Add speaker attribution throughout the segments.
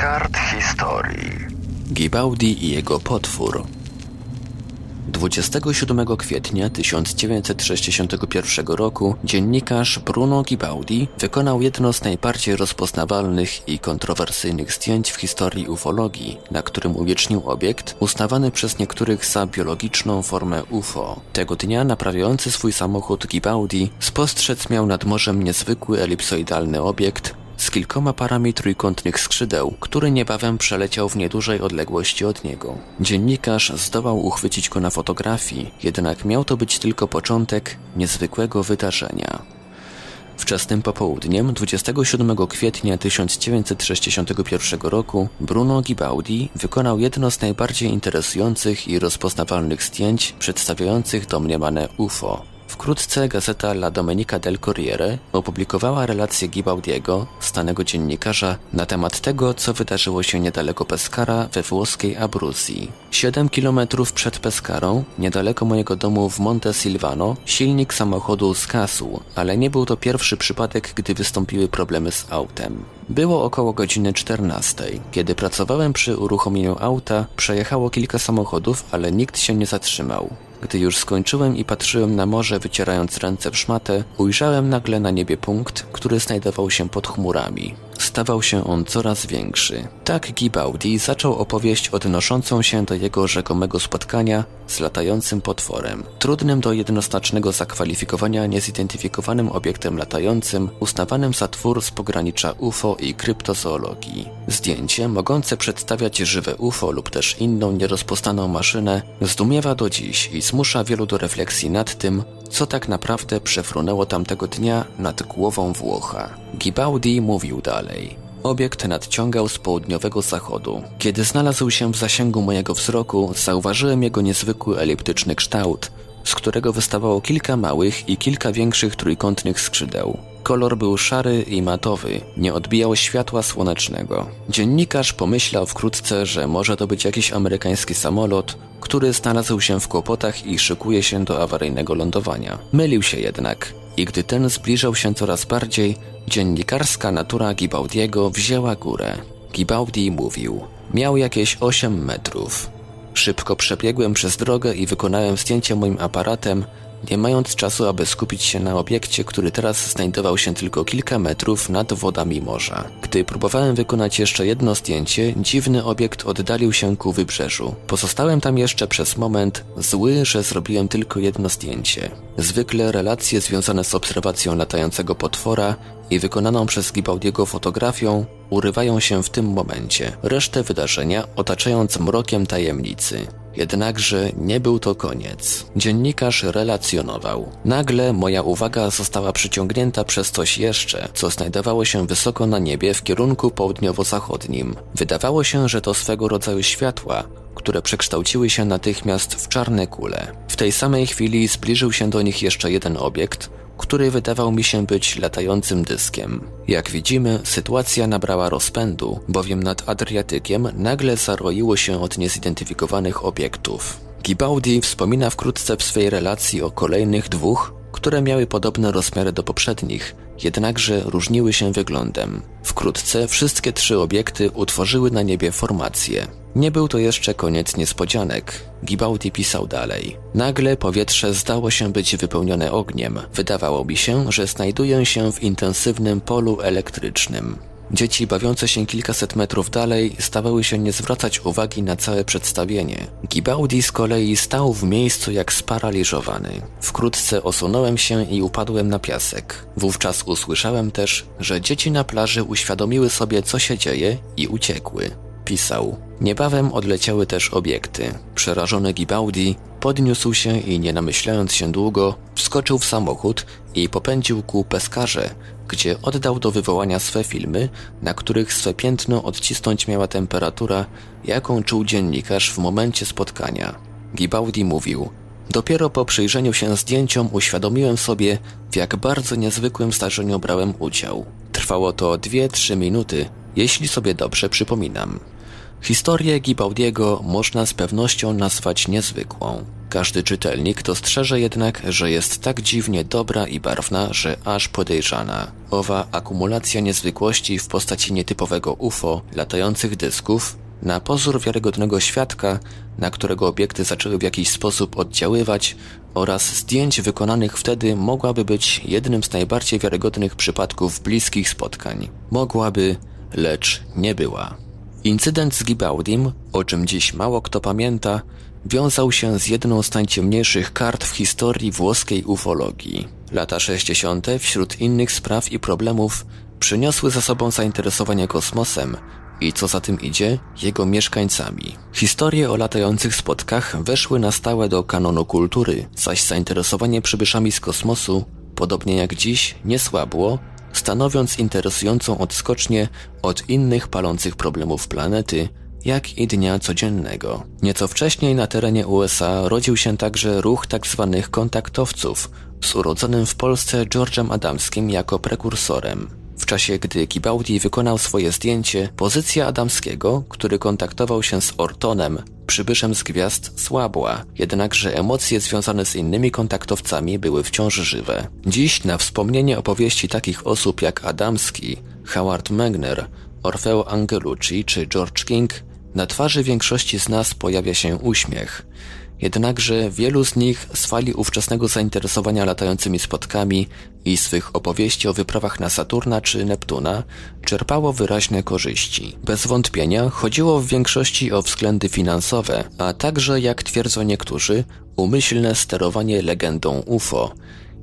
Speaker 1: kart historii.
Speaker 2: Gibaldi i jego potwór. 27 kwietnia 1961 roku dziennikarz Bruno Gibaldi wykonał jedno z najbardziej rozpoznawalnych i kontrowersyjnych zdjęć w historii ufologii, na którym uwiecznił obiekt uznawany przez niektórych za biologiczną formę UFO. Tego dnia naprawiający swój samochód Gibaldi spostrzec miał nad morzem niezwykły elipsoidalny obiekt, z kilkoma parami trójkątnych skrzydeł, który niebawem przeleciał w niedużej odległości od niego. Dziennikarz zdołał uchwycić go na fotografii, jednak miał to być tylko początek niezwykłego wydarzenia. Wczesnym popołudniem 27 kwietnia 1961 roku Bruno Gibaldi wykonał jedno z najbardziej interesujących i rozpoznawalnych zdjęć przedstawiających domniemane UFO. Wkrótce gazeta La Domenica del Corriere opublikowała relację Gibaldiego, stanego dziennikarza, na temat tego, co wydarzyło się niedaleko Pescara we włoskiej Abruzji. Siedem kilometrów przed Pescarą, niedaleko mojego domu w Monte Silvano, silnik samochodu skasł, ale nie był to pierwszy przypadek, gdy wystąpiły problemy z autem. Było około godziny 14. Kiedy pracowałem przy uruchomieniu auta, przejechało kilka samochodów, ale nikt się nie zatrzymał. Gdy już skończyłem i patrzyłem na morze wycierając ręce w szmatę, ujrzałem nagle na niebie punkt, który znajdował się pod chmurami. Stawał się on coraz większy. Tak Gibaldi zaczął opowieść odnoszącą się do jego rzekomego spotkania z latającym potworem. Trudnym do jednoznacznego zakwalifikowania niezidentyfikowanym obiektem latającym, uznawanym za twór z pogranicza UFO i kryptozoologii. Zdjęcie, mogące przedstawiać żywe UFO lub też inną nierozpoznaną maszynę, zdumiewa do dziś i zmusza wielu do refleksji nad tym, co tak naprawdę przefrunęło tamtego dnia nad głową Włocha. Gibaldi mówił dalej. Obiekt nadciągał z południowego zachodu. Kiedy znalazł się w zasięgu mojego wzroku, zauważyłem jego niezwykły eliptyczny kształt, z którego wystawało kilka małych i kilka większych trójkątnych skrzydeł. Kolor był szary i matowy, nie odbijał światła słonecznego. Dziennikarz pomyślał wkrótce, że może to być jakiś amerykański samolot, który znalazł się w kłopotach i szykuje się do awaryjnego lądowania. Mylił się jednak i gdy ten zbliżał się coraz bardziej, dziennikarska natura Gibaldiego wzięła górę. Gibaldi mówił, miał jakieś 8 metrów. Szybko przebiegłem przez drogę i wykonałem zdjęcie moim aparatem, nie mając czasu, aby skupić się na obiekcie, który teraz znajdował się tylko kilka metrów nad wodami morza. Gdy próbowałem wykonać jeszcze jedno zdjęcie, dziwny obiekt oddalił się ku wybrzeżu. Pozostałem tam jeszcze przez moment, zły, że zrobiłem tylko jedno zdjęcie. Zwykle relacje związane z obserwacją latającego potwora i wykonaną przez Gibaldiego fotografią urywają się w tym momencie, resztę wydarzenia otaczając mrokiem tajemnicy. Jednakże nie był to koniec. Dziennikarz relacjonował. Nagle moja uwaga została przyciągnięta przez coś jeszcze, co znajdowało się wysoko na niebie w kierunku południowo-zachodnim. Wydawało się, że to swego rodzaju światła, które przekształciły się natychmiast w czarne kule. W tej samej chwili zbliżył się do nich jeszcze jeden obiekt, który wydawał mi się być latającym dyskiem. Jak widzimy, sytuacja nabrała rozpędu, bowiem nad Adriatykiem nagle zaroiło się od niezidentyfikowanych obiektów. Gibaldi wspomina wkrótce w swej relacji o kolejnych dwóch, które miały podobne rozmiary do poprzednich, jednakże różniły się wyglądem. Wkrótce wszystkie trzy obiekty utworzyły na niebie formację. Nie był to jeszcze koniec niespodzianek. Gibaldi pisał dalej. Nagle powietrze zdało się być wypełnione ogniem. Wydawało mi się, że znajduję się w intensywnym polu elektrycznym. Dzieci bawiące się kilkaset metrów dalej stawały się nie zwracać uwagi na całe przedstawienie. Gibaldi z kolei stał w miejscu jak sparaliżowany. Wkrótce osunąłem się i upadłem na piasek. Wówczas usłyszałem też, że dzieci na plaży uświadomiły sobie co się dzieje i uciekły. Pisał. Niebawem odleciały też obiekty. Przerażony Gibaldi podniósł się i nie namyślając się długo, wskoczył w samochód i popędził ku Peskarze, gdzie oddał do wywołania swe filmy, na których swe piętno odcisnąć miała temperatura, jaką czuł dziennikarz w momencie spotkania. Gibaldi mówił, Dopiero po przyjrzeniu się zdjęciom uświadomiłem sobie, w jak bardzo niezwykłym zdarzeniu brałem udział. Trwało to 2-3 minuty, jeśli sobie dobrze przypominam. Historię Gibaldiego można z pewnością nazwać niezwykłą. Każdy czytelnik dostrzeże jednak, że jest tak dziwnie dobra i barwna, że aż podejrzana. Owa akumulacja niezwykłości w postaci nietypowego UFO, latających dysków, na pozór wiarygodnego świadka, na którego obiekty zaczęły w jakiś sposób oddziaływać, oraz zdjęć wykonanych wtedy mogłaby być jednym z najbardziej wiarygodnych przypadków bliskich spotkań. Mogłaby, lecz nie była. Incydent z Gibaudim, o czym dziś mało kto pamięta, wiązał się z jedną z najciemniejszych kart w historii włoskiej ufologii. Lata 60. wśród innych spraw i problemów przyniosły za sobą zainteresowanie kosmosem i co za tym idzie, jego mieszkańcami. Historie o latających spotkach weszły na stałe do kanonu kultury, zaś zainteresowanie przybyszami z kosmosu, podobnie jak dziś, nie słabło, stanowiąc interesującą odskocznię od innych palących problemów planety, jak i dnia codziennego. Nieco wcześniej na terenie USA rodził się także ruch tzw. Tak kontaktowców, z urodzonym w Polsce George'em Adamskim jako prekursorem. Czasie, gdy Kibaudi wykonał swoje zdjęcie, pozycja Adamskiego, który kontaktował się z Ortonem, przybyszem z gwiazd, słabła, jednakże emocje związane z innymi kontaktowcami były wciąż żywe. Dziś na wspomnienie opowieści takich osób jak Adamski, Howard Megner, Orfeo Angelucci czy George King na twarzy większości z nas pojawia się uśmiech. Jednakże wielu z nich z fali ówczesnego zainteresowania latającymi spotkami i swych opowieści o wyprawach na Saturna czy Neptuna czerpało wyraźne korzyści. Bez wątpienia chodziło w większości o względy finansowe, a także, jak twierdzą niektórzy, umyślne sterowanie legendą UFO,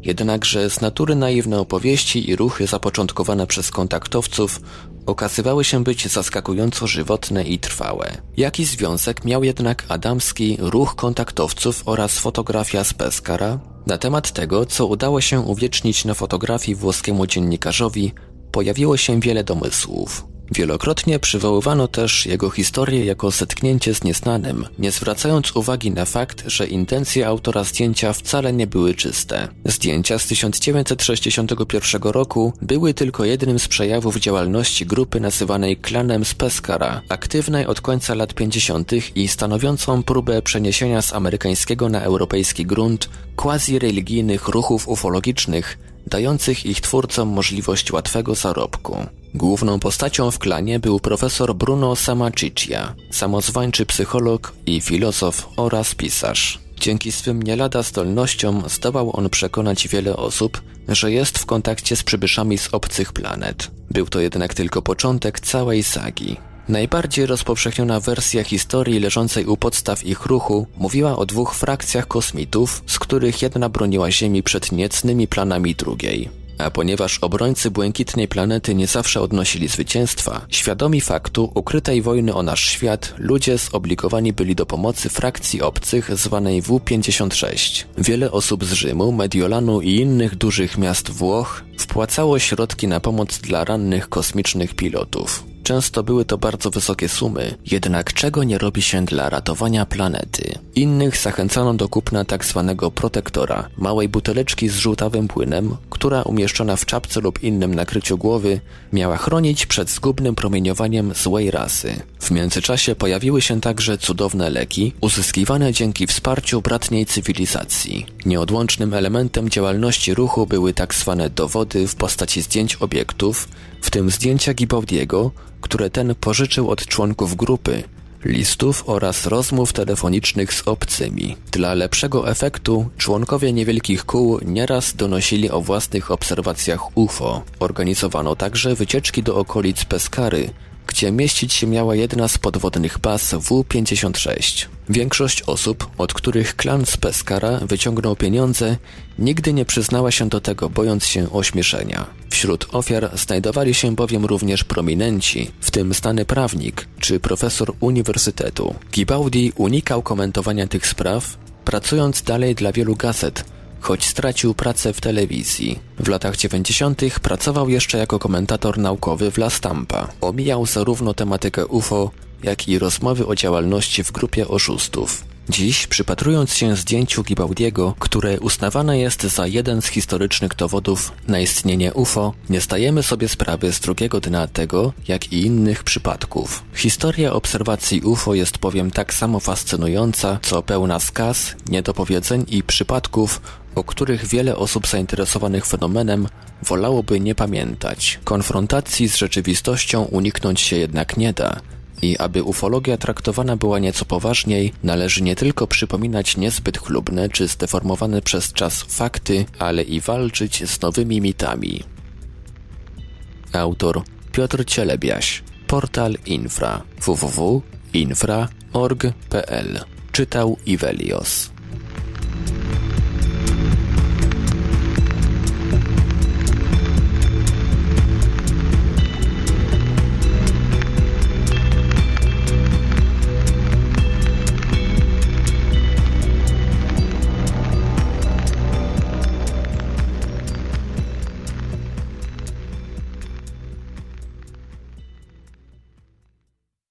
Speaker 2: Jednakże z natury naiwne opowieści i ruchy zapoczątkowane przez kontaktowców okazywały się być zaskakująco żywotne i trwałe. Jaki związek miał jednak adamski ruch kontaktowców oraz fotografia z Pescara? Na temat tego, co udało się uwiecznić na fotografii włoskiemu dziennikarzowi, pojawiło się wiele domysłów. Wielokrotnie przywoływano też jego historię jako zetknięcie z nieznanym, nie zwracając uwagi na fakt, że intencje autora zdjęcia wcale nie były czyste. Zdjęcia z 1961 roku były tylko jednym z przejawów działalności grupy nazywanej klanem z Pescara, aktywnej od końca lat 50. i stanowiącą próbę przeniesienia z amerykańskiego na europejski grunt quasi-religijnych ruchów ufologicznych, dających ich twórcom możliwość łatwego zarobku. Główną postacią w klanie był profesor Bruno Samaciccia, samozwańczy psycholog i filozof oraz pisarz. Dzięki swym nie lada zdolnościom zdołał on przekonać wiele osób, że jest w kontakcie z przybyszami z obcych planet. Był to jednak tylko początek całej sagi. Najbardziej rozpowszechniona wersja historii leżącej u podstaw ich ruchu mówiła o dwóch frakcjach kosmitów, z których jedna broniła Ziemi przed niecnymi planami drugiej. A ponieważ obrońcy błękitnej planety nie zawsze odnosili zwycięstwa, świadomi faktu ukrytej wojny o nasz świat, ludzie zobligowani byli do pomocy frakcji obcych zwanej W-56. Wiele osób z Rzymu, Mediolanu i innych dużych miast Włoch wpłacało środki na pomoc dla rannych kosmicznych pilotów. Często były to bardzo wysokie sumy, jednak czego nie robi się dla ratowania planety. Innych zachęcano do kupna tak zwanego protektora, małej buteleczki z żółtawym płynem, która umieszczona w czapce lub innym nakryciu głowy miała chronić przed zgubnym promieniowaniem złej rasy. W międzyczasie pojawiły się także cudowne leki, uzyskiwane dzięki wsparciu bratniej cywilizacji. Nieodłącznym elementem działalności ruchu były tak zwane dowody w postaci zdjęć obiektów, w tym zdjęcia Gibaudiego, które ten pożyczył od członków grupy, listów oraz rozmów telefonicznych z obcymi. Dla lepszego efektu członkowie niewielkich kół nieraz donosili o własnych obserwacjach UFO. Organizowano także wycieczki do okolic Peskary, gdzie mieścić się miała jedna z podwodnych baz W-56. Większość osób, od których klan z Pescara wyciągnął pieniądze, nigdy nie przyznała się do tego, bojąc się ośmieszenia. Wśród ofiar znajdowali się bowiem również prominenci, w tym znany prawnik czy profesor uniwersytetu. Gibaudi unikał komentowania tych spraw, pracując dalej dla wielu gazet, choć stracił pracę w telewizji. W latach 90. pracował jeszcze jako komentator naukowy w La Stampa. Omijał zarówno tematykę UFO, jak i rozmowy o działalności w grupie oszustów. Dziś, przypatrując się zdjęciu Gibaudiego, które uznawane jest za jeden z historycznych dowodów na istnienie UFO, nie stajemy sobie sprawy z drugiego dna tego, jak i innych przypadków. Historia obserwacji UFO jest bowiem tak samo fascynująca, co pełna skaz, niedopowiedzeń i przypadków, o których wiele osób zainteresowanych fenomenem wolałoby nie pamiętać. Konfrontacji z rzeczywistością uniknąć się jednak nie da. I aby ufologia traktowana była nieco poważniej, należy nie tylko przypominać niezbyt chlubne czy zdeformowane przez czas fakty, ale i walczyć z nowymi mitami. Autor Piotr Cielebiaś Portal Infra www.infra.org.pl Czytał Ivelios